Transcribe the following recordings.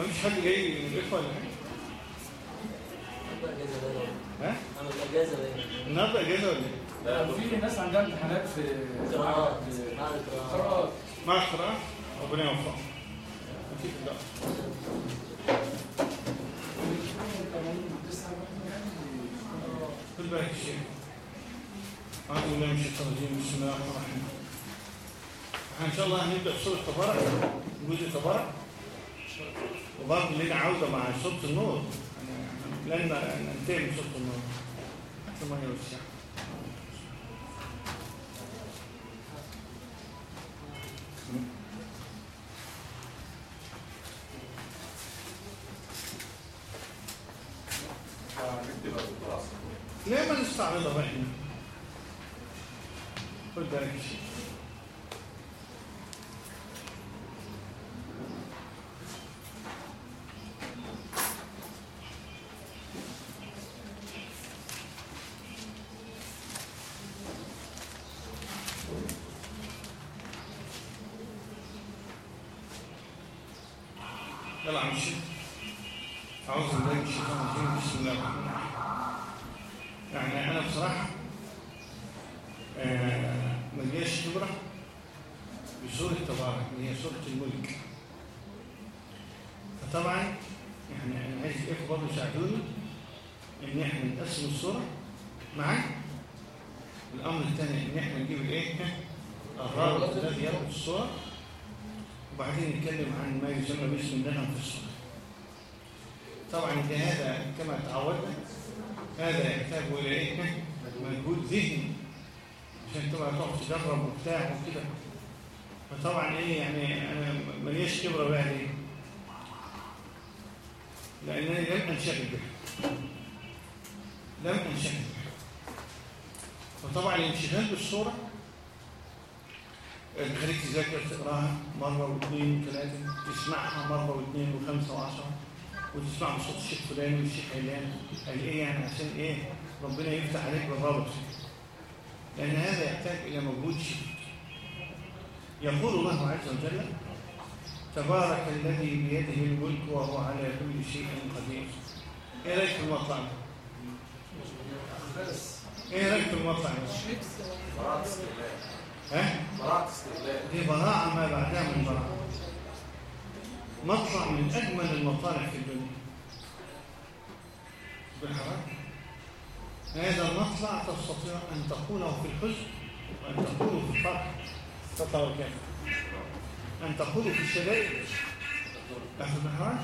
ما فيش حد جاي من الاخوه ولا حاجة ها؟ أنا الاجازه باين النهارده إجازة ولا إيه؟ في ناس عندها امتحانات في قراءات قراءات مع القراءه ربنا يوفقك. أكيد لا. خد بالك. الشيخ أعوذ بالله من الشيطان الرجيم. بسم الله الرحمن الرحيم. إحنا إن شاء الله هنبدأ بسورة تبارك جزء تبارك. وبرضه لنا عودة مع سورة النور. لن ننتهي من سورة النور. حتى ما يوسع ليه ما نستعرضها بقى إحنا خد بالك الشيخ يلا عم الشيخ أعوذ بالله من الشيطان الرجيم بسم الله الرحمن الرحيم يعني أنا بصراحة آه، ما جاش خبرة بسورة تبارك اللي هي سورة الملك. فطبعا يعني أنا عايز الإخوة برضه يساعدوني إن إحنا نقسم السورة معا الأمر الثاني إن إحنا نجيب الإيه؟ الرابط الذي يربط السورة وبعدين نتكلم عن ما يسمى باسم النغم في السورة طبعا ده هذا كما تعودنا هذا يحتاج إلى إيه؟ مجهود ذهني عشان تبقى تقعد تجرب وبتاع وكده. فطبعا إيه يعني أنا ماليش خبرة بقى ليه لانني لم أنشغل بها. لم أنشغل بها. فطبعا الانشغال بالصورة تخليك تذاكر تقرأها مرة واثنين وثلاثة تسمعها مرة واثنين وخمسة وعشرة وتسمع بصوت الشيخ فلان والشيخ علان. قال إيه يعني؟ عشان إيه؟ ربنا يفتح عليك بالرابط. لأن هذا يحتاج إلى مجهود شديد. يقول الله عز وجل تبارك الذي بيده الملك وهو على كل شيء قدير. إيه رأيك في؟ بس إيه رأيك في المطلع ده؟ براءة استغلال ها؟ براءة دي براعة ما بعدها من براعة. مطلع من أجمل المطالع في الدنيا. بالحرام هذا المطلع تستطيع أن تقوله في الحزن وأن تقوله في الفرح. تطور كيف أن تقوله في الشدائد لحظة بالحرام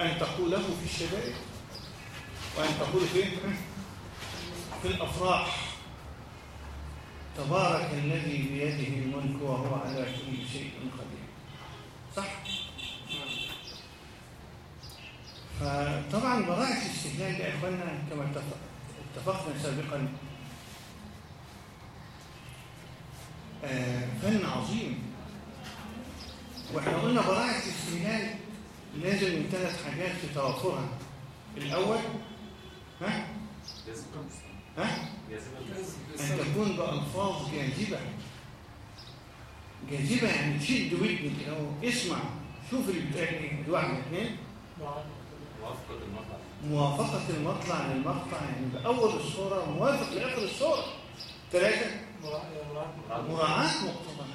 أن تقوله في الشدائد وأن تقوله في في الأفراح تبارك الذي بيده الملك وهو على كل شيء قدير صح؟ فطبعا براءة الاستهلال يا اخوانا كما اتفق اتفقنا سابقا آه، فن عظيم. وإحنا قلنا براءة الاستهلال لازم من ثلاث حاجات توافرها الأول ها؟ ها؟ أن تكون بألفاظ جاذبة. جاذبة يعني تشد ودنك اهو اسمع شوف اللي بتقال إيه؟ الواحد اثنين موافقة المطلع للمقطع. يعني بأول الصورة موافق لآخر الصورة. ثلاثة مراعاة مقتضى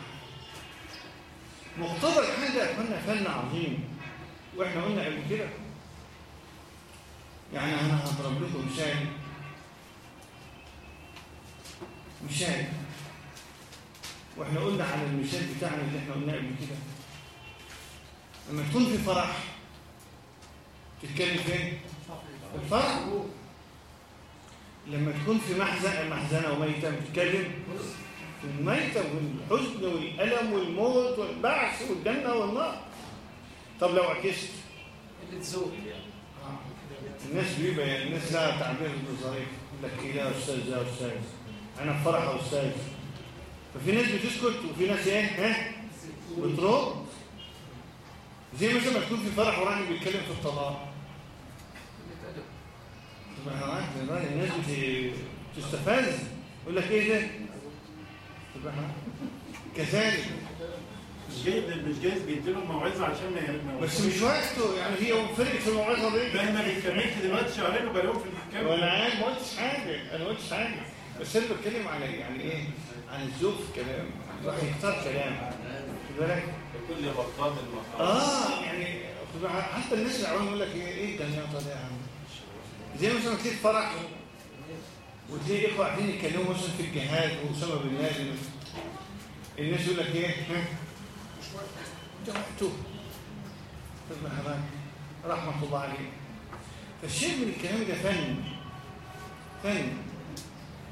مقتضى الحال ده كنا فن عظيم. وإحنا قلنا قبل كده. يعني أنا هضرب لكم مثال. مثال. وإحنا قلنا على المثال بتاعنا اللي إحنا قلناه قبل كده. لما تكون في فرح تتكلم فين؟ في الفرح؟ لما تكون في محزن محزنة وميتة بتتكلم في الميتة والحزن والألم والموت والبعث والجنة والنار. طب لو عكست؟ اللي تزول الناس بيبقى يعني الناس لها تعبير ظريف يقول لك يا أستاذ يا أستاذ. أنا في فرح يا أستاذ. ففي ناس بتسكت وفي ناس إيه؟ ها؟ بترد زي مثلا ما تكون في فرح وراجل بيتكلم في الطلاق. الراجل الناس بت- بتستفز يقول لك إيه ده. كذلك مش جايز مش جايز بيديلهم موعظه عشان ما بس مش وقته يعني هي فرقت في الموعظه دي ده أنا بيكملش دلوقتي شغالين وبلاقيهم في المحكمه وأنا عارف ما قلتش حاجة أنا ما قلتش حاجة بس أنا بتكلم على يعني إيه عن الذوق في الكلام الواحد يختار كلام خد بالك لكل مقام المقام آه يعني حتى الناس اللي يقول لك إيه إيه ده يا عم زي مثلا تلاقي فرح وتلاقي إخوة قاعدين يتكلموا مثلا في الجهاد واسامه بن لادن الناس يقول لك إيه؟ ده وقته ابن رحمة الله عليه فالشيء من الكلام ده فن. فن.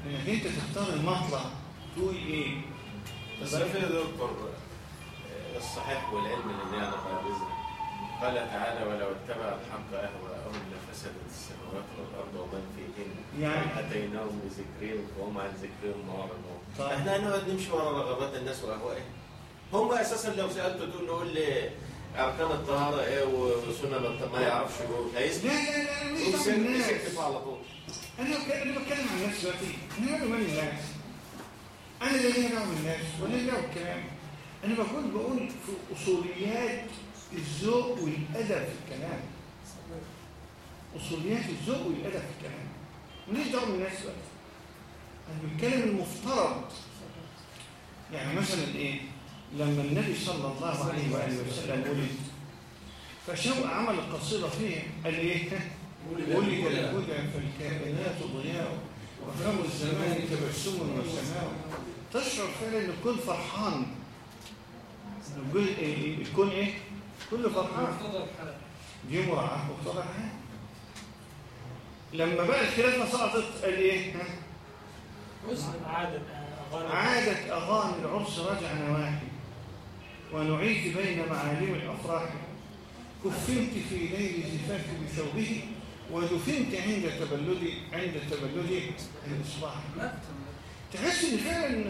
إنك أنت تختار المطلع تقول إيه؟ بس في دكتور الصحيح والعلم اللي نعرف بإذن قال تعالى ولو اتبع الحق أهواءهم ومن فيهن يعني- أتيناهم بذكرهم وهم عن ذكرهم معرضون طيب. إحنا هنقعد نمشي ورا رغبات الناس وأهوائهم. هم أساسا لو سألته تقول له قول لي أركان الطهارة إيه وسنن ما يعرفش يقول لا هيسكت لا لا أنا مش يسكت على طول. أنا أنا بتكلم عن نفسي دلوقتي. أنا مالي مال الناس أنا لا ليا دعوة بالناس ولا ليا دعوة بالكلام. أنا بقول بقول في أصوليات الذوق والأدب في الكلام. أصوليات الذوق والأدب في الكلام. ماليش دعوة بالناس دلوقتي. أنا بتكلم المفترض. يعني مثلا إيه؟ لما النبي صلى الله عليه وآله وسلم ولد فشوق عمل القصيدة فيه قال إيه؟ ولد الهدى. فالكائنات ضياء وفم الزمان تبسم وسماء تشعر فعلا ان الكل فرحان. الكل إيه؟ الكون إيه؟ كله فرحان. دي مراعاه الحال لما بقى الخلافة سقطت قال إيه؟ ها؟ حزن عادة أغاني. عادت أغاني العرس رجع نواحي. ونعيت بين معالم الأفراح. كفنت في ليل زفاف بثوبه ودفنت عند تبلدي عند تبلدي الإصباح. مات تحس إن فعلا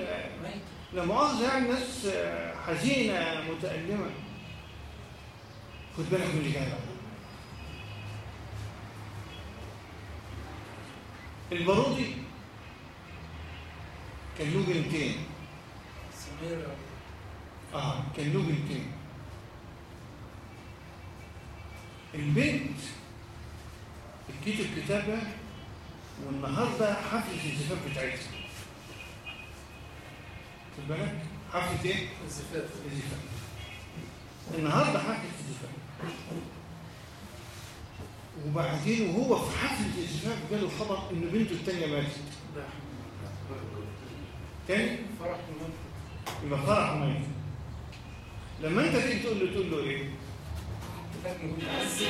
لا مؤاخذة يعني الناس حزينة متألمة. خد بالك من اللي جاي البارودي كان له بنتين سمير آه كان له بنتين البنت الكتب كتابة والنهاردة حفلة الزفاف بتاعتها. خد بالك؟ حفلة إيه؟ الزفاف. الزفاف. النهارده حفلة الزفاف. وبعدين وهو في حفلة الزفاف جاله خبر ان بنته التانية ماتت. تاني؟ فرح المنطق يبقى فرح ميت. لما أنت تيجي تقول له تقول له إيه؟ متعزي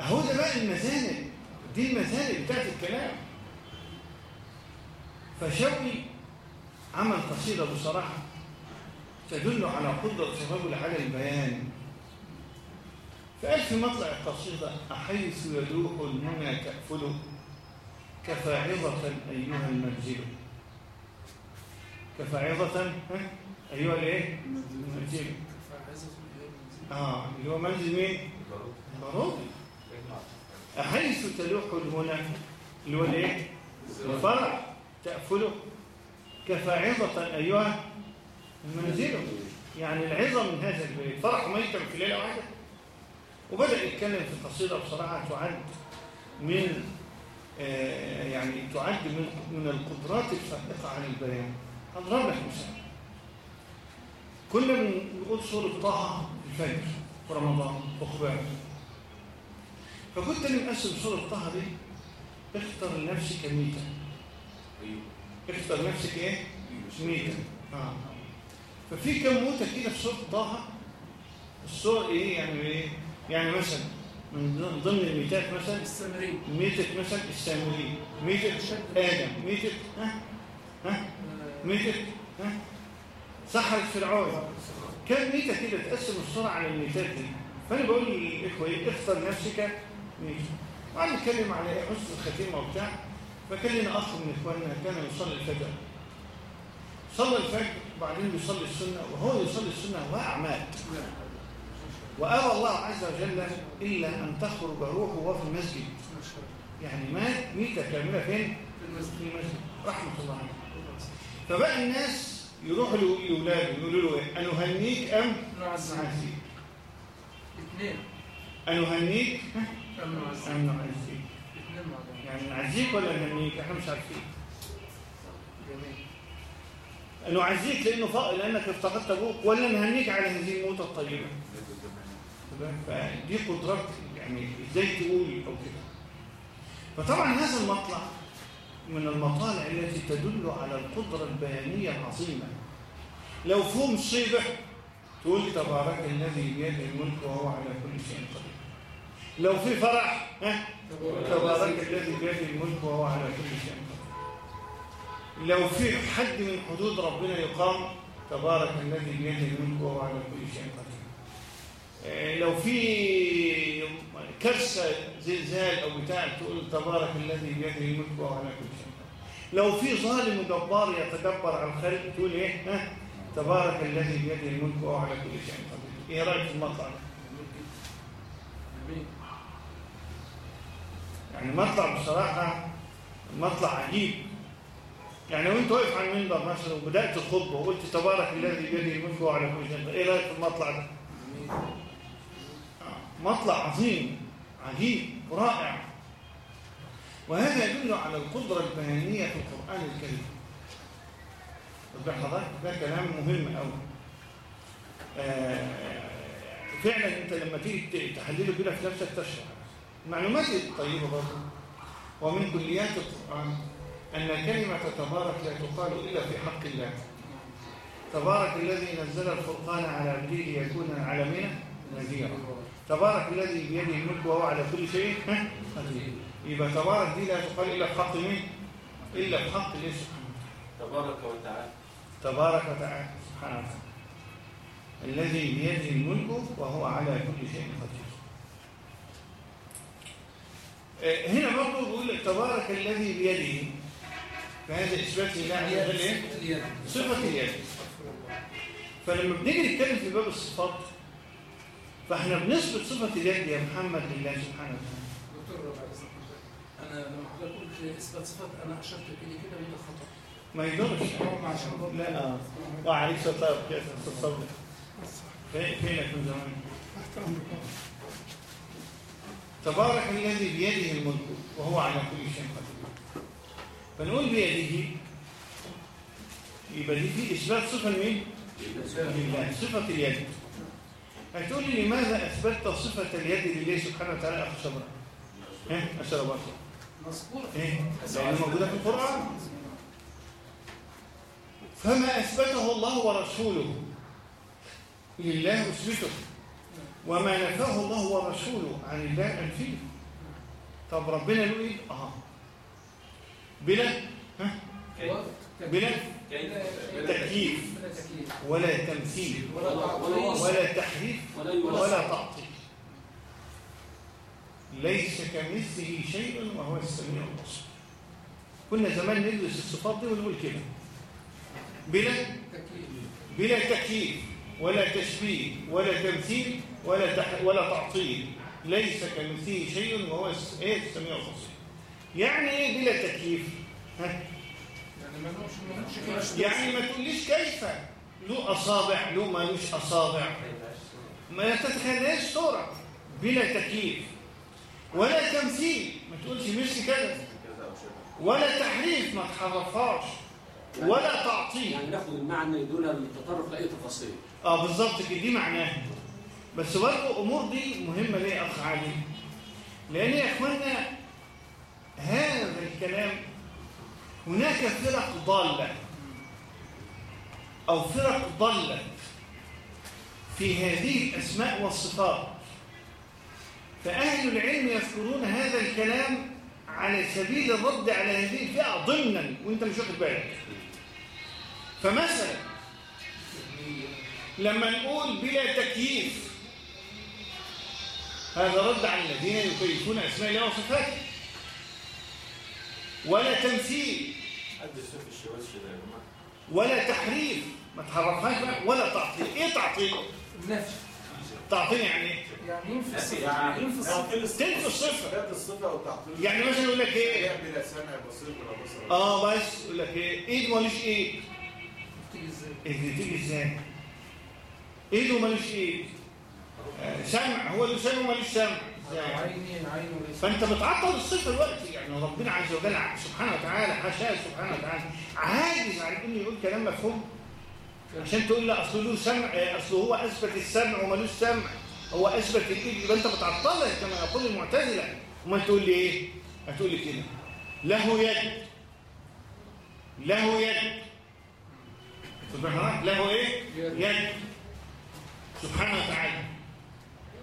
أهو ده بقى المزانق دي المزانق بتاعت الكلام. فشوقي عمل قصيدة بصراحة. تدل على قدرة الرجل على البيان فقال في مطلع القصيدة أحيث يلوح المنى تأفل كفاعظة أيها المنزل كفاعظة ها؟ أيها الإيه؟ المنزل آه اللي هو منزل مين؟ المرضي أحيث تلوح المنى اللي هو الإيه؟ الفرح تأكله كفاعظة أيها المنزل يعني العظة من هذا البيت فرح ميتا في ليلة واحدة. وبدأ يتكلم في قصيدة بصراحة تعد من آه، يعني تعد من من القدرات الفائقة عن البيان. أضرب لك مثال كنا بنقول سورة طه في الفجر في رمضان وخبار فكنت أنا مقسم سورة طه دي. اختر لنفسك ميتا. اختر لنفسك إيه؟ ميتا. آه. ففي كم موتة كده في سورة طه السورة إيه؟ يعني إيه؟ يعني مثلا من ضمن الميتات مثلا؟ السامري ميتة مثلا السامري ميتة آدم. ميتة ها؟ ها؟ ميتة ها؟ سحرة فرعون. كم ميتة كده تقسم الصورة على الميتات دي؟ فأنا بقول للإخوة إيه؟ اختر نفسك. ميتة وقعد نتكلم على إيه؟ حسن الختيمة وبتاع. فكان لنا أخ من إخواننا كان يصلي الفجر. صلى الفجر. وبعدين بيصلي السنة وهو يصلي السنة واقع مات وأبى الله عز وجل إلا أن تخرج روحه وهو في المسجد. يعني مات ميتة كاملة فين؟ في المسجد. في المسجد. رحمة الله عليه. فبقى الناس يروحوا لأولاده يقولوا له إيه؟ أنهنيك أم نعزيك نعزيك اثنين. أنهنيك أم نعزيك أم نعزيك اثنين بعض. يعني نعزيك ولا نهنيك إحنا مش عارفين. جميل. نعزيك لأنه فقر لأنك افتقدت أبوك ولا نهنيك على هذه الموتة الطيبة. فدي قدرات يعني إزاي تقول أو كده. فطبعا هذا المطلع من المطالع التي تدل على القدرة البيانية العظيمة. لو فيه مصيبة تقول تبارك الذي بيده الملك وهو على كل شيء قدير. لو في فرح ها؟ تبارك الذي بيده الملك وهو على كل شيء قدير لو في حد من حدود ربنا يقام تبارك الذي بيده الملك وهو على كل شيء قدير. آه، لو في كرسة زلزال أو بتاع تقول تبارك الذي بيده الملك وهو على كل شيء قدير. لو في ظالم جبار يتجبر على الخلق تقول إيه؟ ها؟ تبارك الذي بيده الملك وهو على كل شيء قدير. إيه رأيك في المطلع ده؟ يعني مطلع بصراحة مطلع عجيب. يعني وانت واقف على المنبر مثلا وبدأت الخطبة وقلت تبارك الذي بيده الملك على كل شيء. إيه رأيك في المطلع ده؟ آه، مطلع عظيم عجيب ورائع وهذا يدل على القدرة البيانية في القرآن الكريم. طب حضرتك ده كلام مهم قوي آه، فعلا أنت لما تيجي تحلله كده في نفسك تشرح. المعلومات الطيبة برضه. ومن كليات القرآن. أن كلمة تبارك لا تقال إلا في حق الله. تبارك الذي نزل الفرقان على عبده ليكون العالمين نذيرا. تبارك الذي بيده الملك وهو على كل شيء؟ قدير. يبقى تبارك دي لا تقال إلا في حق مين؟ إلا في حق الله سبحانه تبارك وتعالى. تبارك وتعالى. سبحانه وتعالى. الذي بيده الملك وهو على كل شيء قدير. آه، هنا برضه بيقول لك تبارك الذي بيده فهذا إثبات لله إيه؟ اليد صفة اليد فلما بنيجي نتكلم في باب الصفات فإحنا بنثبت صفة اليد يا محمد لله سبحانه وتعالى. دكتور ربع أنا لما حضرتك قلت إثبات صفات أنا أشرت اليه كده وده خطا ما برضه- لا آه وعليك سطاب كده فين فينك من زمان؟ تبارك الذي بيده الملك وهو على كل شيء قدير. فنقول بيده. يبقى دي في إثبات صفة لمين؟ لله صفة اليد. هتقول لي لماذا أثبتت صفة اليد لله سبحانه وتعالى اخ صبرا؟ ها؟ اشرب أكثر. مذكور. إيه؟ لأنه موجودة في القرآن. فما أثبته الله ورسوله لله أثبته. وما نفاه الله ورسوله عن الله أنفيه. طب ربنا له إيه؟ آه. بلا؟ ها؟ بلا؟ تكييف. ولا تمثيل. ولا تحريف. ولا تعطيل. ليس كمثله شيء وهو السميع البصير. كنا زمان ندرس الصفات دي ونقول كده. بلا؟ تكييف بلا تكييف. ولا تشبيه. ولا تمثيل. ولا تح... ولا تعطيل. ليس كمثله شيء وهو الس- إيه السميع البصير؟ يعني إيه بلا تكييف؟ ها؟ يعني ما يعني ما تقوليش كيف. له أصابع له مالوش أصابع. ما تتخيلهاش صورة. بلا تكييف. ولا تمثيل. ما تقولش مثل كده. ولا تحريف ما تحرفهاش. ولا تعطيل. يعني ناخد المعنى دون التطرق لأي تفاصيل. آه بالظبط كده. دي معناها. بس برضه الأمور دي مهمة ليه يا أخ علي؟ لأن يا إخوانا هذا الكلام هناك فرق ضالة أو فرق ضلت في هذه الأسماء والصفات. فأهل العلم يذكرون هذا الكلام على سبيل الرد على هذه الفئة ضمنا وأنت مش واخد بالك. فمثلا لما نقول بلا تكييف هذا رد على الذين يكيفون أسماء الله وصفاته. ولا تمثيل. ولا تحريف. ما تحرفهاش ولا تعطيل. إيه تعطيل؟ النفي تعطيل يعني إيه؟ يعني ينفي يعني تنفي الصفه يعني مثلا يقول لك إيه؟ بلا سمع بصير ولا بصر. آه بس يقول لك إيه؟ إيد ماليش إيد. تيجي إزاي؟ اللي تيجي إزاي؟ إيده ملوش إيد. آه، سمع. هو له سمع. وملوش سمع فأنت بتعطل الصفه دلوقتي. يعني ربنا عز وجل سبحانه وتعالى حاشاه سبحانه وتعالى عاجز عن إنه يقول كلام مفهوم. عشان تقول لا أصل له سمع أصل هو أثبت السمع وملوش سمع. هو أثبت الإيد يبقى أنت بتعطلها كما يقول المعتزلة. أمال تقول لي إيه؟ هتقول لي كده. له يد. له يد. سبحان له إيه. يد. سبحانه وتعالى.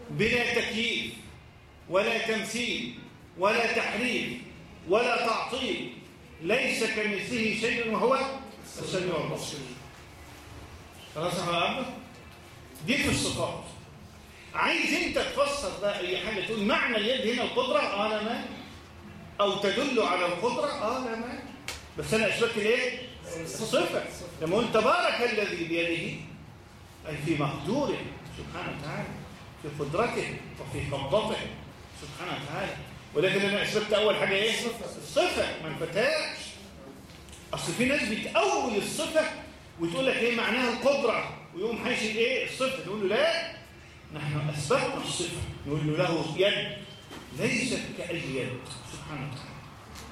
بلا تكييف ولا تمثيل ولا تحريف. ولا تعطيل ليس كمثله شيء وهو السميع البصير. خلاص يا دي في الصفات. عايز أنت تفسر بقى أي حاجة تقول معنى اليد هنا القدرة آه لا مانع أو تدل على القدرة آه لا مانع بس أنا أثبت الايه الصفه لما قلت تبارك الذي بيده أي في مقدوره سبحانه وتعالى في قدرته وفي قبضته سبحانه وتعالى. ولكن أنا اثبتت أول حاجة إيه؟ الصفه ما انفتاش أصل في ناس بتأول الصفة وتقول لك إيه معناها القدرة. ويقوم حاشي إيه؟ الصفة. تقول له لا نحن أثبتنا الصفة. نقول له له يد. ليست كأي يد. سبحانه وتعالى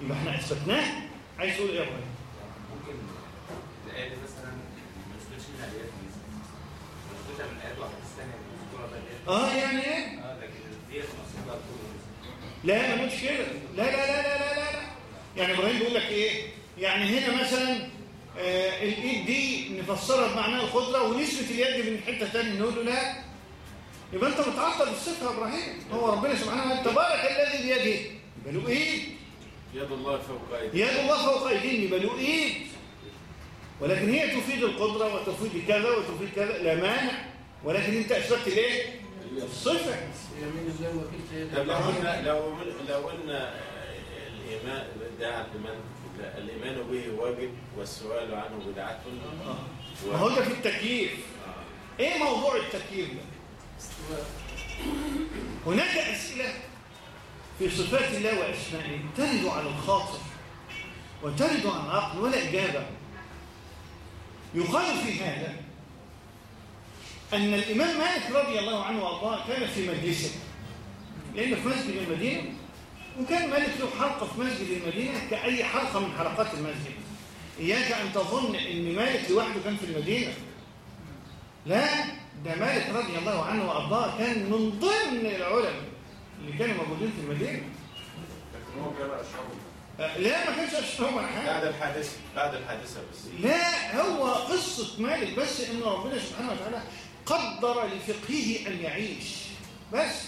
يبقى إحنا أثبتناه. عايز تقول إيه يا إبراهيم؟ ممكن دي مثلا ما منها دي من نذكرها بقى الآيات آه يعني إيه؟ آه لكن ديت مقصودها كله لا ما كده. لا لا لا لا لا لا. يعني إبراهيم بيقول لك إيه؟ يعني هنا مثلا آه الإيد دي نفسرها بمعنى القدرة ونسبة اليد من حتة ثانية نقول له لا. يبقى أنت بتعطل الصفة يا إبراهيم. هو ربنا سبحانه وتعالى تبارك الذي بيده. يبقى له إيد. يد الله فوق ايدي يد الله فوق ايديهم يبقى له إيد. ولكن هي تفيد القدرة وتفيد كذا وتفيد كذا. لا مانع. ولكن أنت اثبتت ليه؟ وكيل طب لو قلنا لو لو قلنا الايمان ده الايمان لا، الإيمان به واجب والسؤال عنه بدعة. ما هو ده في التكييف. إيه موضوع التكييف ده؟ هناك أسئلة في صفات الله وأسمائه ترد على الخاطر وترد على العقل ولا إجابة. يقال في هذا أن الإمام مالك رضي الله عنه وأرضاه كان في مجلسه. لأنه في مسجد المدينة وكان مالك له حلقة في مسجد المدينة كأي حلقة من حلقات المسجد. إياك أن تظن أن مالك لوحده كان في المدينة. لا ده مالك رضي الله عنه وأرضاه كان من ضمن العلماء اللي كانوا موجودين في المدينة. لكن هو كان لا ما كانش ولا حاجة. بعد الحادثة بعد الحادثة بس. لا هو قصة مالك بس إن ربنا سبحانه وتعالى قدر لفقهه أن يعيش. بس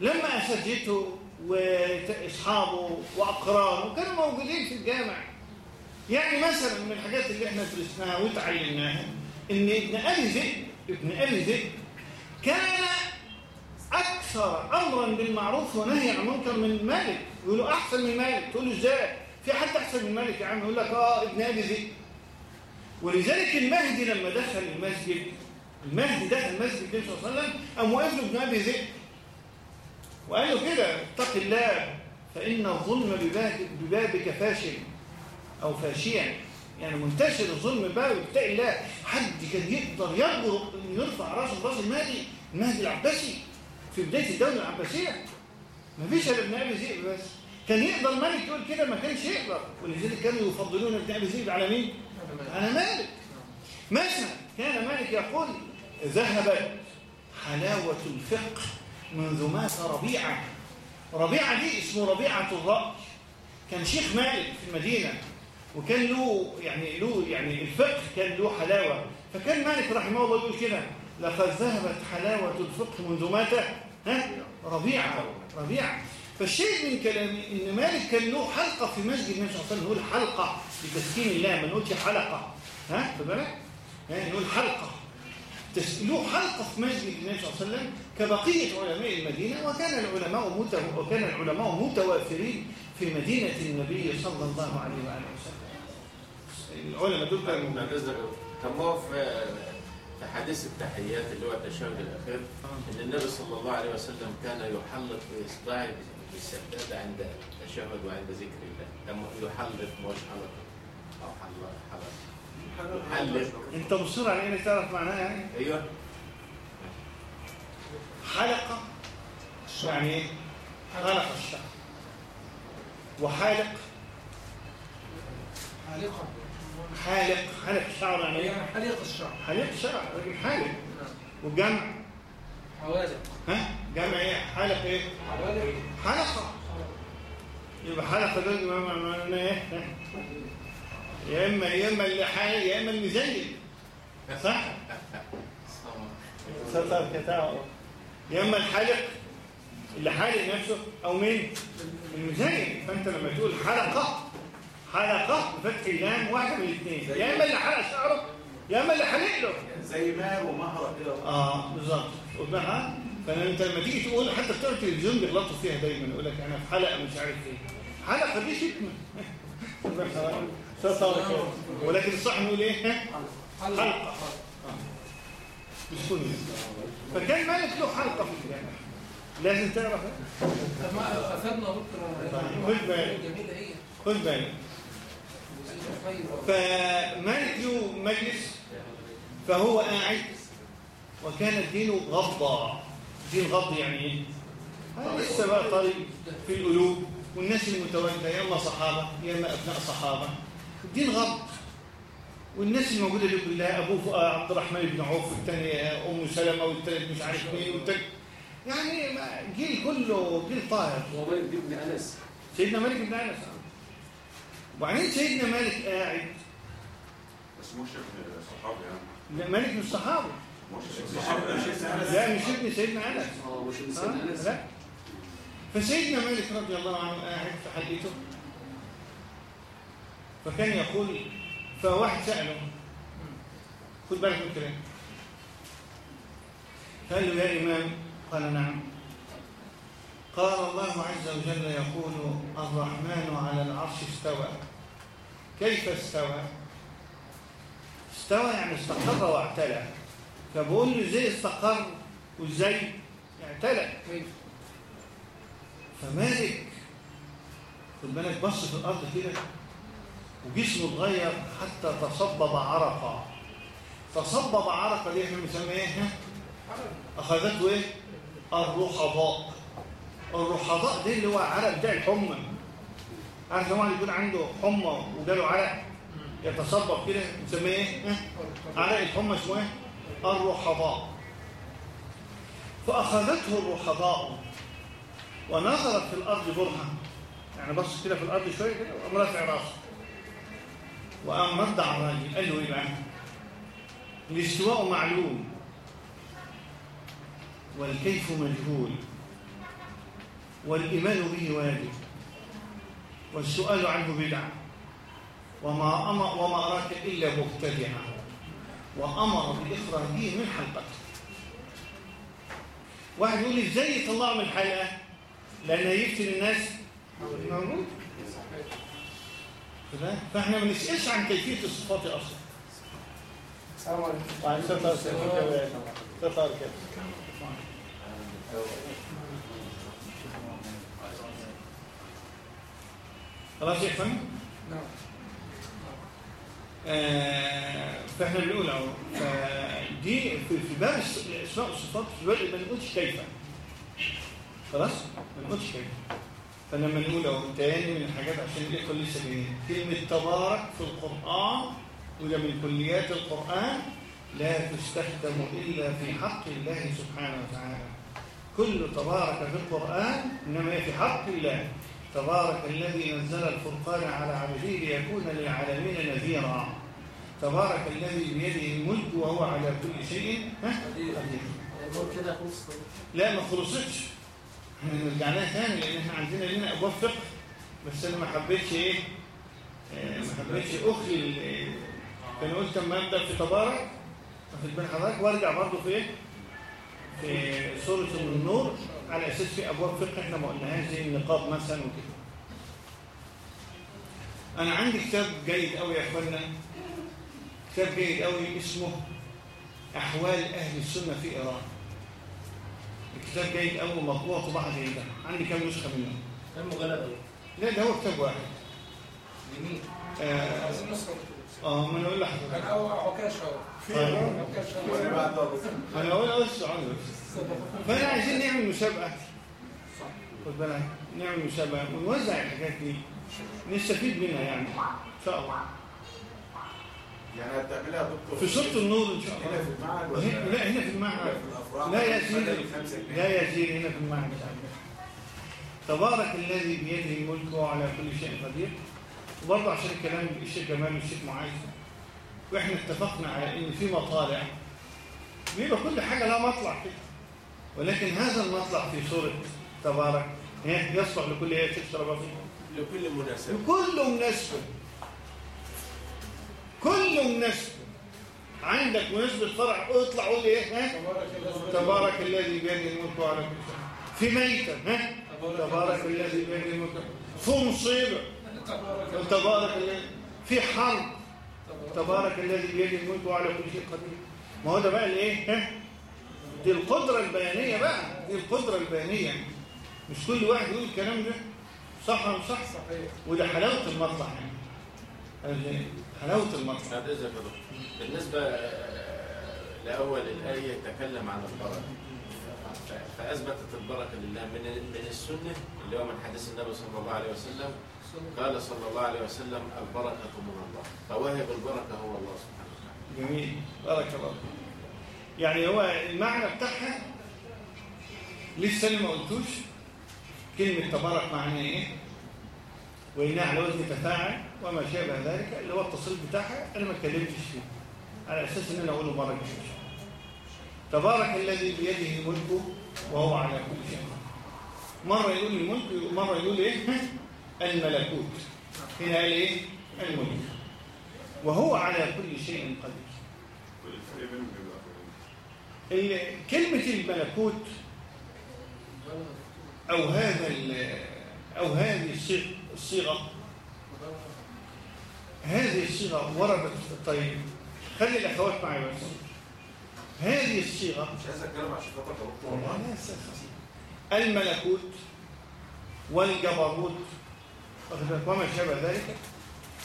لما أساتذته وأصحابه وأقرانه كانوا موجودين في الجامع. يعني مثلا من الحاجات اللي إحنا درسناها وتعلمناها إن ابن أبي ذئب ابن أبي ذئب كان أكثر أمرا بالمعروف ونهي عن المنكر من مالك. يقولوا أحسن من مالك. تقول له إزاي؟ في حد أحسن من مالك يا عم؟ يقول لك آه ابن أبي ذئب ولذلك المهدي لما دخل المسجد المهدي دخل المسجد النبي صلى الله عليه وسلم قام واقف له ابن أبي ذئب وقال له كده اتق الله فإن الظلم ببابك, فاشل أو فاشيا يعني منتشر الظلم ببابك اتق الله حد كان يقدر يجرؤ انه يرفع رأسه براس المهدي المهدي العباسي. في بداية الدولة العباسية. ما فيش الا ابن أبي ذئب بس. كان يقدر مالك يقول كده ما كانش يقدر. ولذلك كانوا يفضلون ابن أبي ذئب على مين؟ على مالك. مثلا كان مالك يقول ذهبت حلاوة الفقه منذ مات ربيعة ربيعة دي اسمه ربيعة الرأي. كان شيخ مالك في المدينة وكان له يعني له يعني الفقه كان له حلاوة. فكان مالك رحمه الله يقول كده لقد ذهبت حلاوة الفقه منذ مات ها؟ ربيعة ربيعة فالشيء من كلامي إن مالك كان له حلقة في مسجد النبي صلى الله عليه وسلم نقول حلقة لتسكين الله ما نقولش حلقة. ها؟ خد بالك؟ يعني نقول حلقة. له حلقة في مسجد النبي صلى الله عليه وسلم كبقية علماء المدينة وكان العلماء. وكان العلماء متوافرين في مدينة النبي صلى الله عليه وآله وسلم العلماء دول كانوا طب هو في في حديث التحيات اللي هو التشهد الأخير إن النبي صلى الله عليه وسلم كان يحلق باصبعه بالسداد عند التشهد وعند ذكر الله لما يحلق مش حلق أو حلق حلق حلق انت مصر على انك تعرف معناها يعني؟ أيوه. حلقة. يعني إيه؟ حلق الشعر وحالق. حالقة حالق. حالق الشعر يعني إيه؟ يعني حليق الشعر حالق الشعر راجل حالق. والجمع حوالق ها؟ جمع إيه؟ حالق إيه؟ حوالق حلقة. يبقى حلقة ده ما- ما- معناه إيه؟ يا اما يا إما اللي حالق يا إما المزين صح؟ ستر كتاعه يا إما الحالق اللي حالق نفسه أو مين؟ المزين فأنت لما تقول حلقة حلقة بفتح اللام واحدة من الاثنين. يا إما اللي حلق شعره يا إما اللي حلق له. زي مار ومهرة كده. آه بالظبط. وضحها فانت لما تيجي تقول حتى بتوع التلفزيون بيغلطوا فيها دايما يقول لك أنا في حلقة مش عارف إيه. حلقة دي شتمه كده. ولكن الصح نقول إيه مش كل فكان مالك له حلقة في الجامع. لازم تعرف. طب ما أخذنا بكرة. طيب، خد بالك. خد بالك. فمالك له مجلس؟ فهو قاعد. وكان الدين غضا دين غض يعني إيه؟ لسه بقى طريق في القلوب. والناس المتواجدة يا أما صحابة يا أما أبناء صحابة. الدين غض والناس الموجودة دي كلها ابوه ف- عبد الرحمن بن عوف والثاني أم سلمة والثالث مش عارف مين والثالث يعني ما- جيل كله جيل طاهر. هو مالك بن أنس. سيدنا مالك بن أنس. وبعدين سيدنا مالك قاعد. بس مش صحابي يعني. لا مالك مش صحابي. لا مش ابن سيدنا أنس. آه مش آه، سيدنا أنس. لا. فسيدنا مالك رضي الله عنه قاعد في حلقته فكان يقول فواحد سأله. خد بالك من الكلام. قال له يا إمام. قال نعم. قال الله عز وجل يقول الرحمن على العرش استوى. كيف استوى؟ استوى يعني استقر واعتلى. فبقول له إزاي استقر وإزاي اعتلى؟ فمالك؟ خد بالك بص في الأرض كده. وجسمه اتغير حتى تصبب عرقا تصبب عرقا دي إحنا بنسميها إيه؟ أخذته إيه؟ الرحضاء الرحضاء دي اللي هو عرق بتاع الحمى. عارف لما يكون عنده حمى وجاله عرق يتصبب كده بنسميه إيه؟ عرق الحمى اسمه إيه؟ الرحضاء فأخذته الرحضاء ونظرت في الأرض برهة. يعني بص كده في الأرض شوية كده وقام رافع راسه. وقام رد على الراجل قال له إيه بقى؟ الاستواء معلوم. والكيف مجهول. والإيمان به واجب. والسؤال عنه بدعة. وما أمر وما أراك إلا مبتدعا. وأمر بإخراجه من حلقته. واحد يقول لي إزاي يطلعه من الحلقة؟ لأن هيفتن الناس. موجود فاحنا ما نسالش عن كيفية الصفات أصلا. السلام عليكم. كده خلاص يا إخوان؟ نعم. آه، فاحنا بنقول أهو. فدي في في باب الاسماء والصفات في باب ما نقولش كيف. خلاص؟ ما نقولش كيف. فلما نقول اهو تاني من الحاجات عشان الاخوه لسه جايين كلمة تبارك في القرآن وده من كليات القرآن لا تستخدم إلا في حق الله سبحانه وتعالى. كل تبارك في القرآن إنما هي في حق الله. تبارك الذي نزل الفرقان على عبده ليكون للعالمين نذيرا. تبارك الذي بيده الملك وهو على كل شيء ها؟ قدير. لا ما خلصتش. إحنا نرجع لها تاني لأن إحنا عندنا لنا أبواب فقه. بس أنا ما حبيتش إيه؟ ما حبيتش أخلي فانا قلت اما ابدا في تبارك واخد بال حضرتك؟ وأرجع برضه في إيه؟ في سورة النور على أساس في أبواب فقه إحنا ما قلناهاش زي النقاب مثلا وكده. أنا عندي كتاب جيد قوي يا اخوانا كتاب جيد قوي اسمه أحوال أهل السنة في إيران. الكتاب جيد قوي مطبوع طباعه جيده عندي كام نسخة منه؟ كم مجلد لا ده هو كتاب واحد. لمين؟ آه. آه ما أنا أقول لحضرتك. هو عكاش هو طيب. عكاش هو أنا أقول فإحنا عايزين نعمل مسابقة. خد بالك. نعمل مسابقة. ونوزع الحاجات دي. نستفيد منها يعني. إن شاء الله. يعني هتعملها دكتور في صوت النور إن شاء هنا في الله المعهد ولا لا هنا في المعهد. لا يا سيدي بدل الخمسة جنيه؟ لا يا سيدي هنا في المعهد. تبارك الذي بيده الملك وهو على كل شيء قدير. وبرضه عشان الكلام الشيخ جمال والشيخ معاذ وإحنا اتفقنا على إن في مطالع. بيبقى كل حاجة لها مطلع كده ولكن هذا المطلع في سوره تبارك؟ يصلح لكل إيه تشرب فيه. لكل مناسبة. كل مناسبة. كل مناسبة عندك مناسبة فرح اطلع قول إيه؟ ها؟ تبارك الذي بيده الملك على كل شيء. في ميتة ها؟ تبارك الذي بيده الملك في مصيبة تبارك الذي في حرب. تبارك الذي بيده الملك على كل شيء قدير. ما هو ده بقى الايه؟ ها؟ دي القدرة البيانية بقى دي القدرة البيانية. مش كل واحد يقول الكلام ده. صح ولا صح؟ صحيح. وده حلاوة المطلع يعني. هذه حلاوة المطلع بعد إذنك يا دكتور. بالنسبة آه، لأول الآية تكلم عن البركة. ف- فأثبتت البركة لله من من السنة اللي هو من حديث النبي صلى الله عليه وسلم. قال صلى الله عليه وسلم البركة من الله. فواهب البركة هو الله سبحانه وتعالى. جميل. بارك الله. يعني هو المعنى بتاعها لسه أنا ما قلتوش؟ كلمة تبارك معناها إيه؟ وإنها على وزن تفاعل وما شابه ذلك اللي هو التصريف بتاعها أنا ما اتكلمتش فيه. على أساس إن أنا أقوله مرة كده. تبارك الذي بيده الملك وهو على كل شيء. مرة يقول الملك ومرة يقول إيه؟ الملكوت. هنا قال إيه؟ الملك. وهو على كل شيء قدير. كلمة الملكوت أو هذا أو هذه الصيغ- الصيغة. هذه الصيغة وردت طيب خلي الأخوات معي بس. هذه الصيغة. مش عايز أتكلم عشان خاطر الملكوت والجبروت؟ وما شابه ذلك.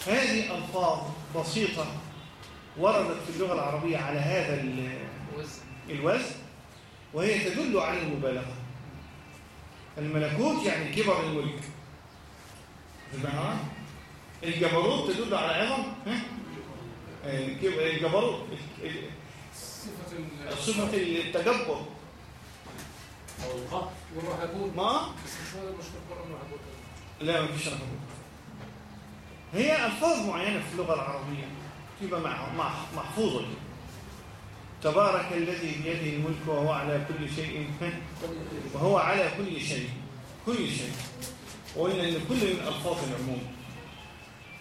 هذه ألفاظ بسيطة وردت في اللغة العربية على هذا ال- الوزن وهي تدل على المبالغة. الملكوت يعني كبر الملك. بمعنى الجبروت تدل على عظم ها؟ الجب- الجبروت ال- صفة ال- صفة التجبر والرهبون ما بس مش في القرآن الرهبون لا مفيش رهبوت هي ألفاظ معينة في اللغة العربية تبقى محفوظة كده. تبارك الذي بيده الملك وهو على كل شيء وهو على كل شيء كل شيء وقلنا إن كل من الفاظ العموم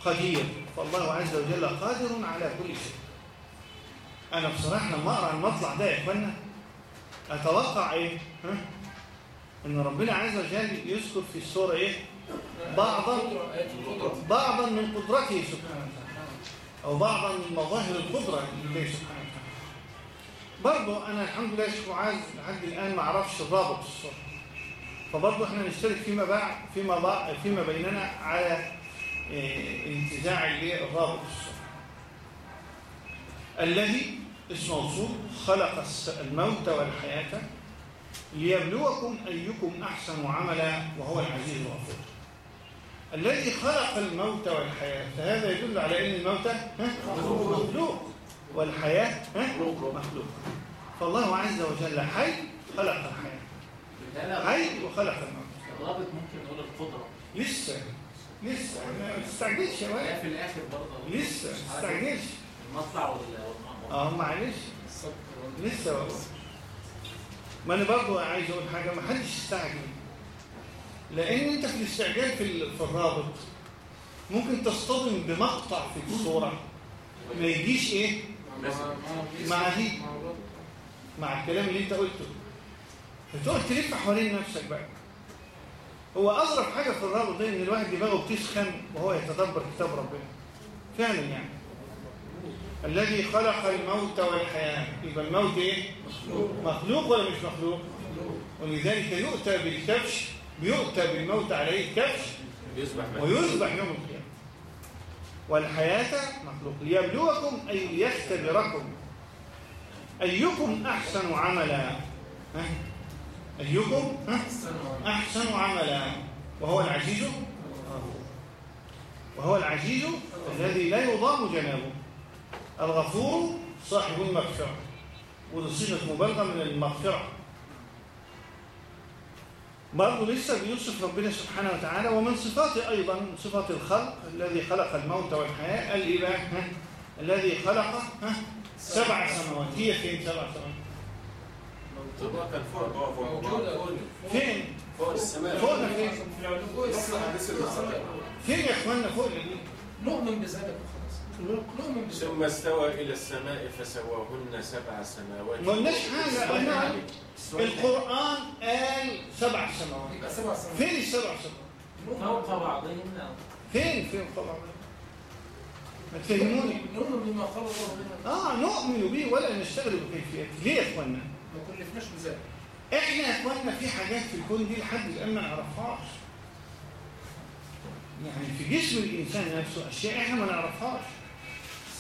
قدير فالله عز وجل قادر على كل شيء. أنا بصراحة لما أقرأ المطلع ده يا اخوانا أتوقع إيه؟ ها؟ إن ربنا عز وجل يذكر في السورة إيه؟ بعضا القدرة بعضا من قدرته سبحانه أو بعضا من مظاهر القدرة لله سبحانه برضه أنا الحمد لله شيخ معاذ لحد الآن ما أعرفش الرابط الصورة فبرضه إحنا نشترك فيما بعد فيما فيما بيننا على إيه، انتزاع الرابط الذي اسم موصول خلق الموت والحياة ليبلوكم أيكم أحسن عملا وهو العزيز الغفور الذي خلق الموت والحياة فهذا يدل على أن الموت؟ مخلوق والحياة؟ مخلوق فالله عز وجل حي خلق الحياة حي وخلق الموت الرابط ممكن نقول القدره لسه لسه. ما تستعجلش يا في الآخر برضه. لسه. ما تستعجلش المطلع وال- والمأمور آه معلش. لسه بقول ما أنا برضه عايز أقول حاجة ما حدش يستعجل. لأن أنت في الاستعجال في ال- في الرابط ممكن تصطدم بمقطع في الصورة. ما يجيش إيه؟ مع دي. مع الكلام اللي أنت قلته. فتقعد تلف حوالين نفسك بقى. هو أظرف حاجة في الرابط ده إن الواحد دماغه بتسخن وهو يتدبر كتاب ربنا. فعلا يعني. الذي خلق الموت والحياة. يبقى الموت إيه؟ مخلوق ولا مش مخلوق؟ ولذلك يؤتى بالكبش بيؤتى بالموت عليه الكبش يصبح ملك. ويذبح يوم القيامة. والحياة مخلوق. ليبلوكم أي ليختبركم. أيكم أحسن عملا. ها؟ أيكم؟ أحسن عملا وهو العزيز وهو العزيز الذي لا يضام جنابه الغفور صاحب المغفرة ودي صيغة مبالغة من المغفرة برضه لسه بيوصف ربنا سبحانه وتعالى ومن صفاته أيضا صفة الخلق الذي خلق الموت والحياة؟ ها؟ الذي خلق؟ سبع سماوات هي فين سبع سماوات؟ طبقا فوق فوق فوق موجودة فين؟ فوق السماء؟ فوق السماء فين يا اخوانا فوق نؤمن بذلك ثم استوى إلى السماء فسواهن سبع سماوات ما قلناش حاجة القرآن قال سبع سماوات فين السبع سماوات؟ فوق بعضهن فين فين طبعا ما تفهموني نؤمن بما خلق ربنا آه نؤمن به ولا نشتغل بكيفيته. ليه يا اخوانا ما كلفناش بذلك. إحنا يا اخوانا في حاجات في الكون دي لحد الآن ما نعرفهاش. يعني في جسم الإنسان نفسه أشياء إحنا ما نعرفهاش.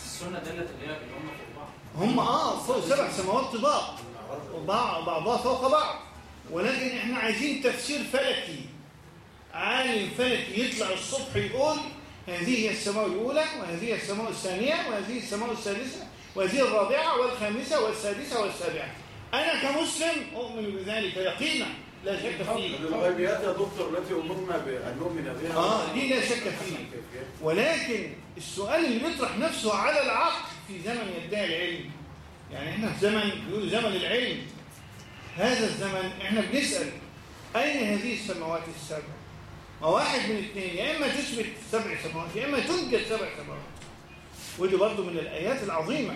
السنة دلت اللي هي هم فوق بعض. هم آه فوق سبع سماوات طباق وبعض- بعضها فوق بعض. ولكن إحنا عايزين تفسير فلكي. عالم فلكي يطلع الصبح يقول هذه هي السماء الأولى وهذه هي السماء الثانية وهذه السماء الثالثة وهذه الرابعة والخامسة والسادسة والسابعة. أنا كمسلم أؤمن بذلك يقينا لا شك فيه. الغيبيات يا دكتور التي أمرنا بان نؤمن بها آه دي لا شك فيه ولكن السؤال اللي بيطرح نفسه على العقل في زمن يدعي العلم يعني إحنا في زمن بيقولوا زمن العلم هذا الزمن إحنا بنسأل أين هذه السماوات السبع؟ ما واحد من اثنين يا إما تثبت سبع سماوات يا إما تنكر سبع سماوات. ودي برضه من الآيات العظيمة.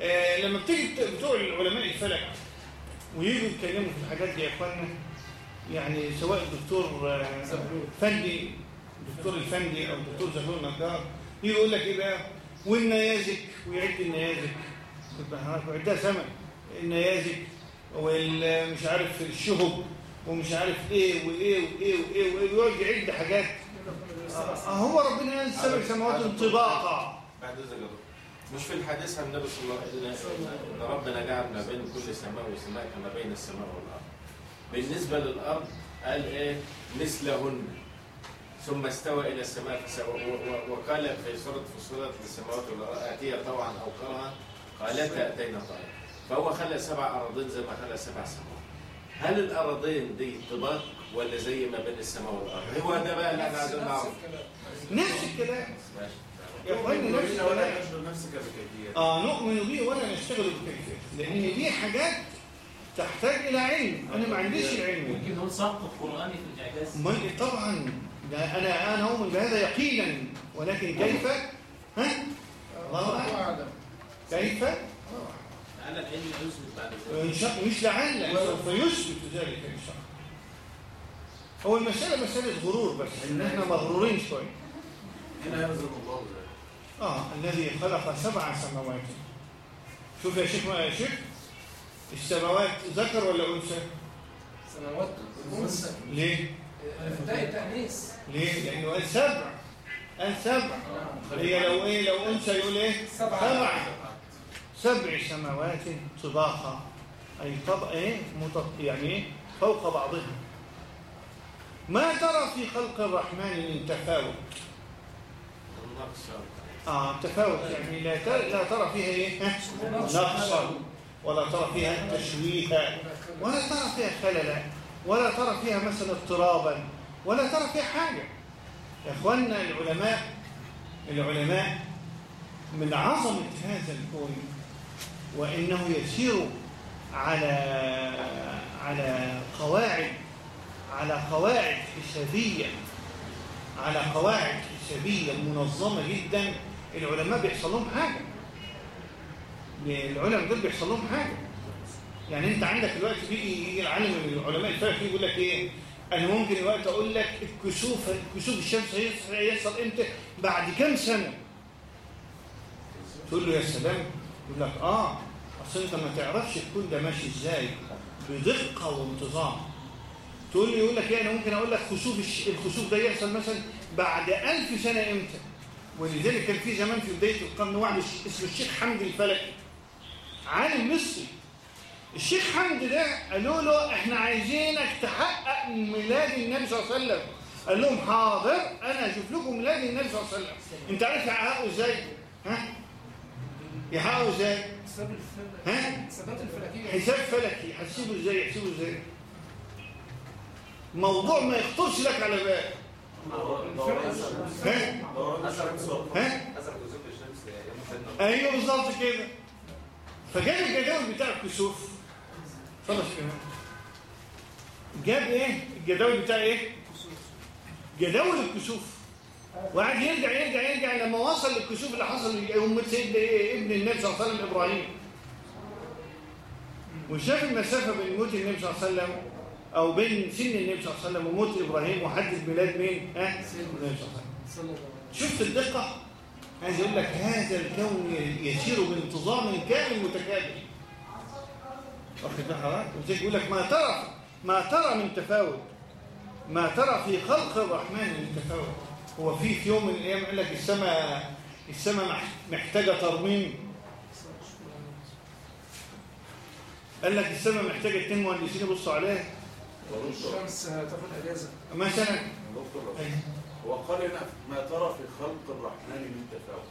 آه لما بتيجي بت- بتوع العلماء الفلك ويجوا يتكلموا في الحاجات دي يا إخوانا يعني سواء الدكتور آه، فندي الدكتور الفندي أو الدكتور زهور يجي يقول لك إيه بقى؟ والنيازك ويعد النيازك. ويعدها سمك. النيازك والمش عارف الشهب. ومش عارف إيه وإيه وإيه وإيه وإيه ويقعد يعد حاجات. آه، هو ربنا ينزل سبع سماوات طباقا بعد يا دكتور. مش في الحديث عن النبي صلى الله عليه وسلم إن ربنا جعل ما بين كل سماء وسماء كما بين السماء والأرض. بالنسبة للأرض قال إيه؟ مثلهن. ثم استوى إلى السماء وقال في سوره فصلت السماوات والأرض اتيا طوعا أو كرها قالتا اتينا طوعا فهو خلق سبع أراضين زي ما خلق سبع سماوات. هل الأراضين دي طباق ولا زي ما بين السماء والأرض؟ هو ده بقى اللي إحنا عايزين نعرفه نفس الكلام. يا إخواني نفس ولا الكلام. نشغل نفسك بكيفيات آه نؤمن به ولا نشتغل بكيفيته لأن دي حاجات تحتاج إلى علم. أنا ما عنديش العلم. ممكن نقول سقط قرآني في إيه؟ طبعا. ده أنا أنا أؤمن بهذا يقينا. ولكن كيف؟ ها؟ الله أعلم. أعلم. كيف؟ على العلم يثبت بعد ذلك. إن مش لعل سوف يثبت ذلك إن شاء الله. هو المسألة مسألة غرور بس إن إحنا مغرورين شوية هنا ينزل الله ذلك. آه الذي خلق سبع سماوات. شوف يا شيخ يا شيخ السماوات ذكر ولا أنثى؟ سنوات أنثى. ليه؟ تأنيث ليه؟ لأنه قال سبع. قال سبع. هي لو إيه؟ لو أنثى يقول إيه؟ سبع. سبع سماوات طباقا أي طبق. يعني فوق بعضها ما ترى في خلق الرحمن من تفاوت؟ آه تفاوت يعني لا ترى, لا ترى فيها ها؟ نقصا. ولا ترى فيها تشويها. ولا ترى فيها خللا. ولا ترى فيها مثلا اضطرابا. ولا ترى فيها حاجة. يا اخوانا العلماء العلماء من عظمة هذا الكون وإنه يسير على على قواعد على قواعد حسابية على قواعد حسابية منظمة جدا. العلماء بيحصل لهم حاجة. العلماء دول بيحصل لهم حاجة. يعني أنت عندك دلوقتي بيجي يجي العالم العلماء الفلك يقول لك إيه؟ أنا ممكن الوقت أقول لك الكسوف كسوف الشمس هيحصل إمتى؟ بعد كام سنة؟ تقول له يا سلام. يقول لك آه أصل أنت ما تعرفش الكون ده ماشي إزاي بدقة وانتظام. تقول لي يقول لك أنا ممكن أقول لك خسوف. الخسوف ده يحصل مثلا بعد ألف سنة إمتى؟ ولذلك كان في زمان في بداية القرن واحد اسمه الشيخ حمدي الفلكي عالم مصري. الشيخ حمدي ده قالوا له إحنا عايزينك تحقق ميلاد النبي صلى الله عليه وسلم. قال لهم حاضر أنا أشوف لكم ميلاد النبي صلى الله عليه وسلم. أنت عارف يحققوا إزاي؟ ها؟ يحققوا إزاي حساب ها؟ حسابات الفلكية. حساب فلكي. يحسبوا إزاي؟ يحسبوا إزاي؟ موضوع ما يخطرش لك على بال. ها؟ ها؟ أيوه بالظبط كده. فجاب الجداول بتاع الكسوف خلاص كده جاب إيه؟ الجداول بتاع إيه؟ جداول الكسوف. وقعد يرجع يرجع يرجع لما وصل للكسوف اللي حصل لأم سيدنا؟ ابن النبي صلى الله عليه وسلم إبراهيم. وشاف المسافه بين موت النبي صلى الله عليه وسلم أو بين سن النبي صلى الله عليه وسلم وموت إبراهيم وحدث ميلاد مين؟ ها؟ النبي صلى الله عليه وسلم. شفت الدقة؟ عايز يقول لك هذا الكون يسير بانتظام كامل متكامل. واخد بالك يقول لك ما ترى ما ترى من تفاوت ما ترى في خلق الرحمن من تفاوت. هو في في يوم من الأيام قال لك السماء السماء مح- محتاجة ترميم. قال لك السماء محتاجة اثنين مهندسين يبصوا عليها. الشمس هتاخد أجازة. مثلا. قال هنا ما ترى في خلق الرحمن من تفاوت.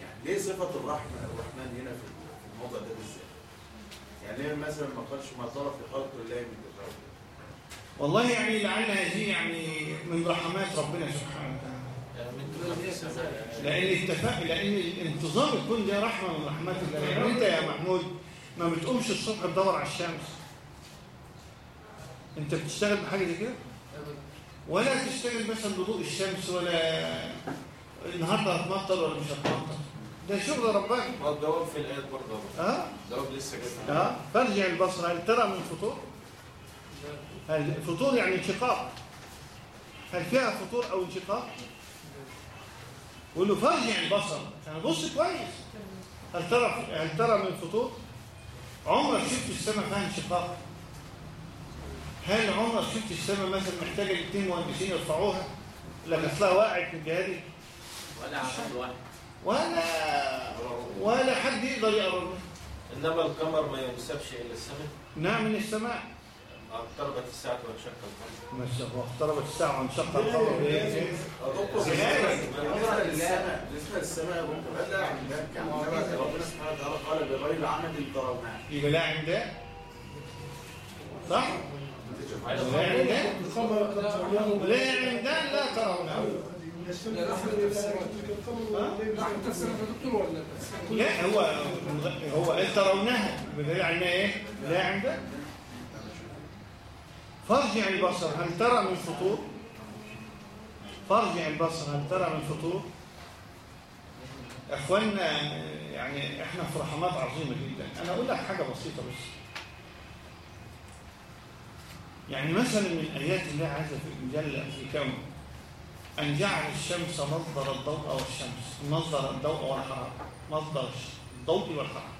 يعني ليه صفة الرحمة الرحمن هنا في في الموضع ده بالذات؟ يعني ليه مثلا ما قالش ما ترى في خلق الله من تفاوت؟ والله يعني لعل هذه يعني من رحمات ربنا سبحانه وتعالى. لأن التفاق لأن الانتظام الكون ده رحمة من رحمات الله. يعني أنت يا محمود ما بتقومش الصبح تدور على الشمس. أنت بتشتغل بحاجة زي كده؟ ولا تشتغل مثلا بضوء الشمس ولا النهارده هتمطر ولا مش هتمطر. ده شغل ربنا. ما هو الجواب في الآيات برضه. آه الجواب لسه جاي. آه فارجع البصر هل ترى من فطور؟ هل فطور يعني انشقاق؟ هل فيها فطور أو انشقاق؟ قول له فارجع البصر يعني بص كويس. هل ترى هل ترى من فطور عمرك شفت السماء فيها انشقاق؟ هل عمرك شفت السماء مثلا محتاجه الاثنين مهندسين يرفعوها؟ لا أصلها وقعت من الجهه دي ولا عقد واحد. ولا ولا حد يقدر يقرب منها. إنما القمر ما ينسبش إلى السماء نعم من السماء. اقتربت الساعة وانشق القمر ما شاء الله. اقتربت الساعة وانشق القمر؟ دكتور زيادة. بالنسبة للسماء بالنسبة للسماء هل لا يعني يعني ربنا سبحانه وتعالى قال بغير عمد ترونها يبقى لا عمدان صح؟ لا عمدان لا عمدان لا ترونه. لا هو هو ترونها بدليل على إيه؟ لا عمدان فارجع البصر هل ترى من فطور؟ فارجع البصر هل ترى من فطور؟ إخواننا يعني إحنا في رحمات عظيمة جدا. أنا أقول لك حاجة بسيطة بس. يعني مثلا من آيات الله عز وجل في كونه أن جعل الشمس مصدر الضوء والشمس. مصدر الضوء والحرارة. مصدر الضوء والحرارة.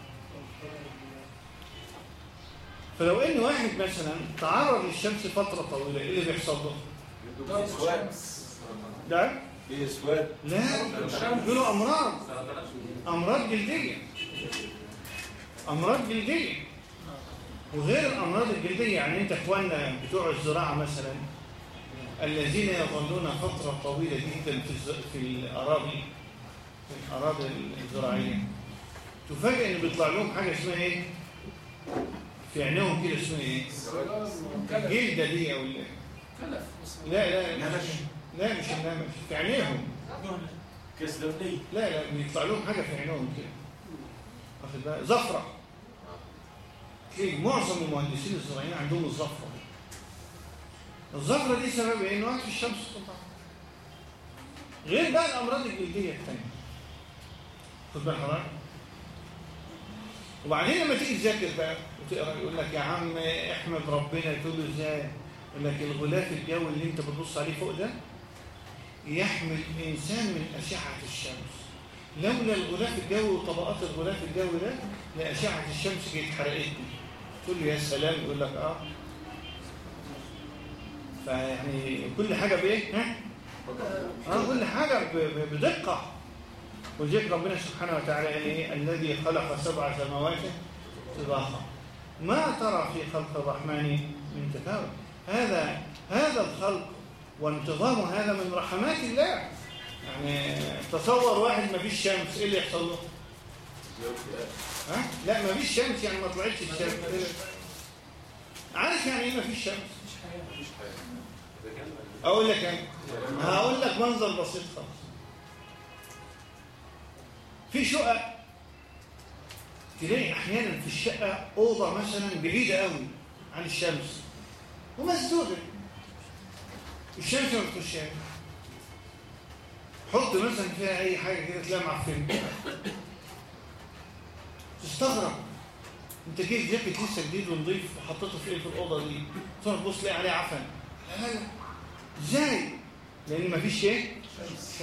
فلو إن واحد مثلا تعرض للشمس فترة طويلة إيه اللي بيحصل له؟ ده؟ لا بيقولوا أمراض. أمراض جلدية. أمراض جلدية. وغير الأمراض الجلدية يعني أنت إخواننا بتوع الزراعة مثلا الذين يظلون فترة طويلة جدا في في الأراضي في الأراضي الزراعية. تفاجئ إن بيطلع لهم حاجة اسمها إيه؟ في عينيهم كده اسمها إيه؟ كلف الجلده دي أو لا لا نمش. لا مش النمش في عينيهم. لا لا بيطلع لهم حاجة في عينهم كده. واخد بالك؟ زفرة. تلاقي معظم المهندسين الزراعيين عندهم الزفرة دي. الزفرة دي سبب إيه؟ قاعد في الشمس طبعا غير بقى الأمراض الجلدية الثانية خد بالك حضرتك؟ وبعدين لما تيجي تذاكر بقى وتقرا يقول لك يا عم احمد ربنا تقول له إزاي؟ يقول لك الغلاف الجوي اللي أنت بتبص عليه فوق ده يحمي الإنسان من أشعة الشمس. لولا الغلاف الجوي وطبقات الغلاف الجوي ده لأشعة الشمس كانت حرقتني. تقول له يا سلام. يقول لك آه. فيعني كل حاجة بإيه؟ ها؟ آه كل حاجة ب- ب- بدقة. وذلك ربنا سبحانه وتعالى قال إيه؟ الذي خلق سبع سماوات طباقا. ما ترى في خلق الرحمن من تفاوت؟ هذا هذا الخلق وانتظام هذا من رحمات الله. يعني تصور واحد ما فيش شمس إيه اللي يحصل له؟ ها؟ لا ما فيش شمس يعني ما طلعتش الشمس. عارف يعني إيه ما فيش شمس؟ أقول لك إيه هقول لك منظر بسيط خالص. في شقق تلاقي أحيانا في الشقة أوضة مثلا بعيدة قوي عن الشمس. ومسدوده الشمس ما بتخشهاش حط مثلا فيها أي حاجة كده تلاقيها معفنة. تستغرب. أنت جيت جاكيت لسه جديد ونضيف وحطيته في إيه في الأوضة دي؟ تروح تبص تلاقي عليه عفن. إزاي؟ لأن ما فيش إيه؟ شمس.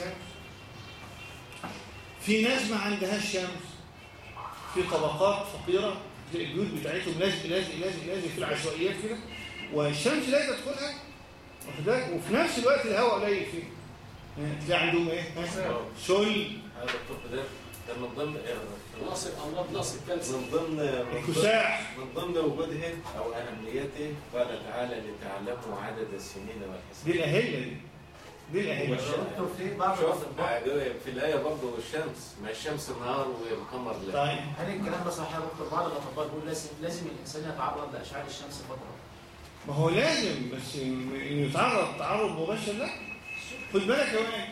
في ناس ما عندهاش شمس. في طبقات فقيرة تلاقي البيوت بتاعتهم لازق لازق لازق لازق في العشوائيات كده. والشمس لا تدخلها واخد بالك؟ وفي نفس الوقت الهواء قليل فيه. تلاقي عندهم إيه؟ سل هذا الطب ده ده من ضمن ناصر امراض ناصر كالسيوم من ضمن الكساح. من ضمن وجوده أو أهميته قال تعالى لتعلموا عدد السنين دي والحساب الاهله دي. دكتور في بعض الآية برضه الشمس ما الشمس نهار والقمر ليل. طيب. هل الكلام ده صحيح؟ يا دكتور بعض الأطباء بيقول لازم لازم الإنسان يتعرض لأشعة الشمس فترة. ما هو لازم بس انه يتعرض تعرض مباشر لا. خد بالك يا واد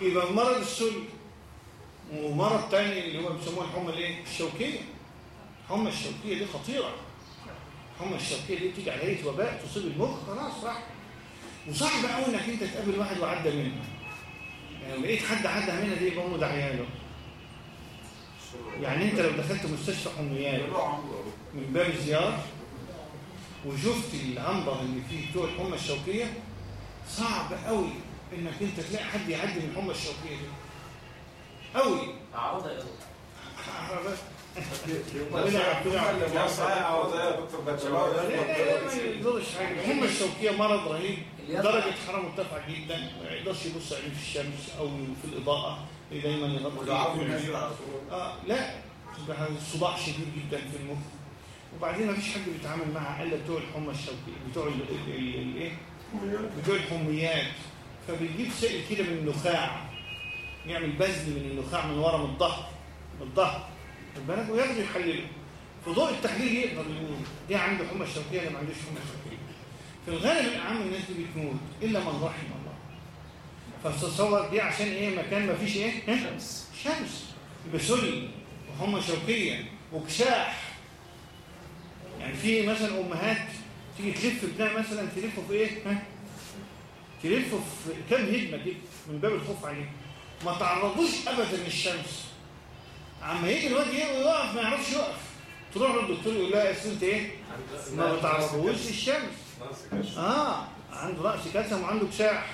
يبقى مرض السل ومرض تاني اللي هو بيسموه الحمى الإيه؟ الشوكية. الحمى الشوكية دي خطيرة. الحمى الشوكية دي بتيجي على هيئة وباء تصيب المخ خلاص راح وصعب قوي إنك أنت تقابل واحد وعدى منها يعني لو لقيت حد عدى منها دي يبقى امه داعيه له يعني أنت لو دخلت مستشفى حميات من باب الزيارة وشفت العنبر اللي فيه بتوع الحمى الشوكية صعب قوي إنك أنت تلاقي حد يعدي من الحمى الشوكية دي. قوي إيه لا لا لا ما حاجة الحمى الشوكية مرض رهيب. درجة حرارة مرتفعة جدا ما يقدرش يبص عليه في الشمس أو في الإضاءة دايما يغطي آه لا ده صداع شديد جدا في المخ. وبعدين ما فيش حد بيتعامل معها إلا بتوع الحمى الشوكيه بتوع ال- ال- ال- الايه بتوع الحميات. فبيجيب سائل كده من النخاع يعمل بذل من النخاع من ورا من الظهر من الظهر بالك وياخده يحلله. في ضوء التحليل يقدر يقول دي عنده حمى شوكية ولا ما عندوش حمى شوكية. في الغالب الاعم الناس دي بتموت إلا من رحم الله. فتصور دي عشان إيه؟ مكان ما فيش إيه؟ ها؟ شمس. شمس. يبقى سل. وحمى شوكية. وكساح يعني في مثلا أمهات تيجي تلف ابنها مثلا تلفه في إيه؟ ها؟ تلفه في كام هدمة كده من باب الخوف عليه ما تعرضوش ابدا للشمس. عما يجي الواد يقف ما يعرفش يقف. تروح للدكتور يقول لها يا أنت إيه؟ ما بتعرضوش للشمس. آه عنده رأس كالسيوم وعنده كساح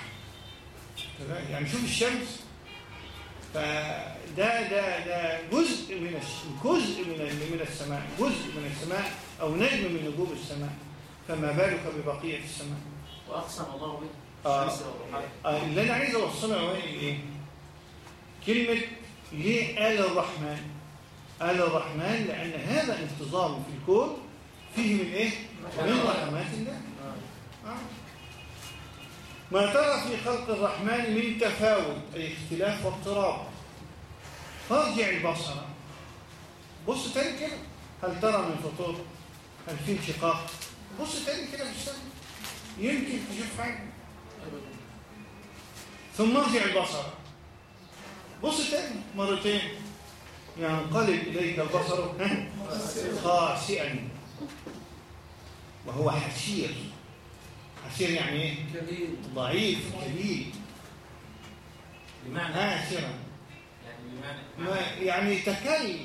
يعني شوف الشمس فده ده ده جزء من جزء من من السماء جزء من السماء أو نجم من نجوم السماء فما بالك ببقية السماء. وأقسم الله به. آه. آه، اللي أنا عايز أوصله وائل إيه؟ كلمة ليه آل الرحمن؟ آل الرحمن لأن هذا انتظام في الكون فيه من إيه؟ من رحمات الله. ما ترى في خلق الرحمن من تفاوت أي اختلاف واضطراب؟ فارجع البصر. بص تاني كده. هل ترى من فطور؟ هل في انشقاق؟ بص تاني كده في السماء يمكن تشوف حاجة. ثم ارجع البصر. بص تاني مرتين. ينقلب إليك البصر؟ خاسئا. وهو حسير. حسير يعني إيه؟ كبير ضعيف كبير بمعنى هاسرا يعني بمعنى ما يعني تكل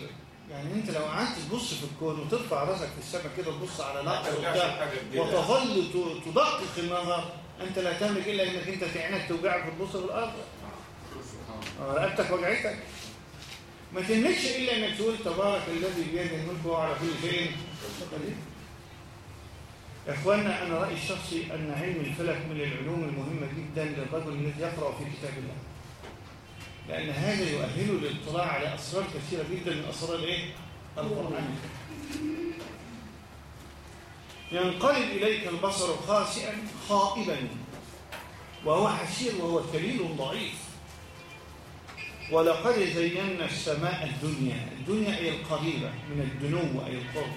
يعني أنت لو قعدت تبص في الكون وترفع راسك في السماء كده تبص على وبتاع وتظل تدقق النظر أنت لا تملك إلا إنك أنت تعينك توجعك وتبص في الأرض. آه، رقبتك وجعتك. ما تملكش إلا إنك تقول تبارك الذي بيده الملك وهو على كل شيء قدير. يا اخوانا أنا رأيي الشخصي أن علم الفلك من العلوم المهمة جدا للرجل الذي يقرأ في كتاب الله. لأن هذا يؤهله للاطلاع على أسرار كثيرة جدا من أسرار الإيه؟ القرآن. ينقلب إليك البصر خاسئا خائبا وهو حسير وهو كليل ضعيف. ولقد زينا السماء الدنيا. الدنيا أي القريبة من الدنو أي القرب.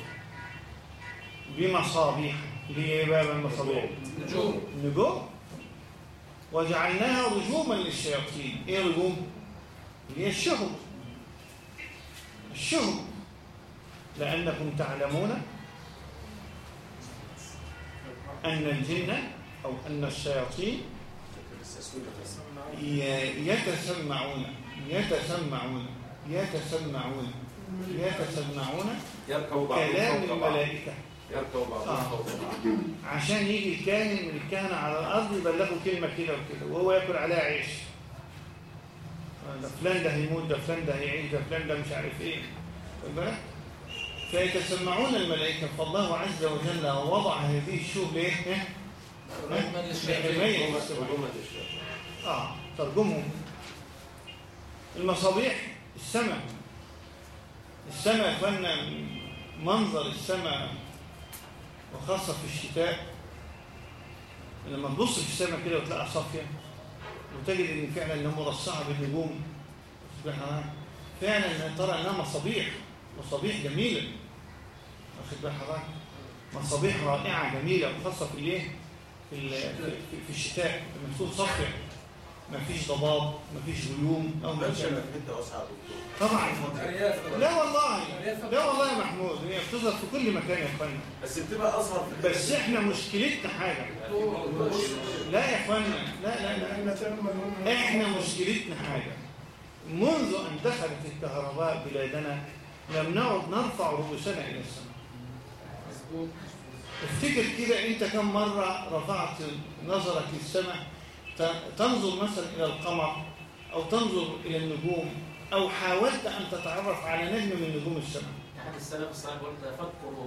بمصابيح. ليه باب المصابيح. نجوم. نجوم؟ وجعلناها رجوما للشياطين. إيه رجوم؟ هي الشهب. الشهب. لأنكم تعلمون أن الجن أو أن الشياطين يتسمعون. يتسمعون. يتسمعون. يتسمعون يركب بعضهم كلام الملائكة. يركب بعضهم آه. فوق بعض. عشان يجي الكاهن من الكهنة على الأرض يبلغوا كلمة كده وكده وهو ياكل عليها عيش. ده فلان ده هيموت ده فلان ده هيعيش ده فلان ده مش عارف إيه. بالك؟ فيتسمعون الملائكة فالله عز وجل وضع هذه الشوب ليه؟ إيه؟ الشياطين آه ترجمهم. المصابيح السماء. السماء إخوانا منظر السماء. وخاصة في الشتاء لما تبص في السماء كده وتلاقيها صافية وتجد إن فعلا انها مرصعة بالنجوم واخد بالك؟ فعلا ترى إنها مصابيح مصابيح جميلة واخد بال حضرتك مصابيح رائعة جميلة وخاصة في الإيه؟ في في- الشتاء تكون صافية مفيش ضباب مفيش غيوم أو ما انك انت دكتور طبعا. لا والله لا والله يا محمود هي بتظهر في كل مكان يا اخوانا بس بتبقى في بس إحنا مشكلتنا حاجة. لا يا اخوانا لا لا لا. إحنا مشكلتنا حاجة. منذ أن دخلت الكهرباء بلادنا لم نعد نرفع رؤوسنا إلى السماء. افتكر كده أنت كم مرة رفعت نظرك للسماء؟ تنظر مثلا إلى القمر أو تنظر إلى النجوم أو حاولت أن تتعرف على نجم من نجوم السماء أحد السلف الصالح يقول تفكر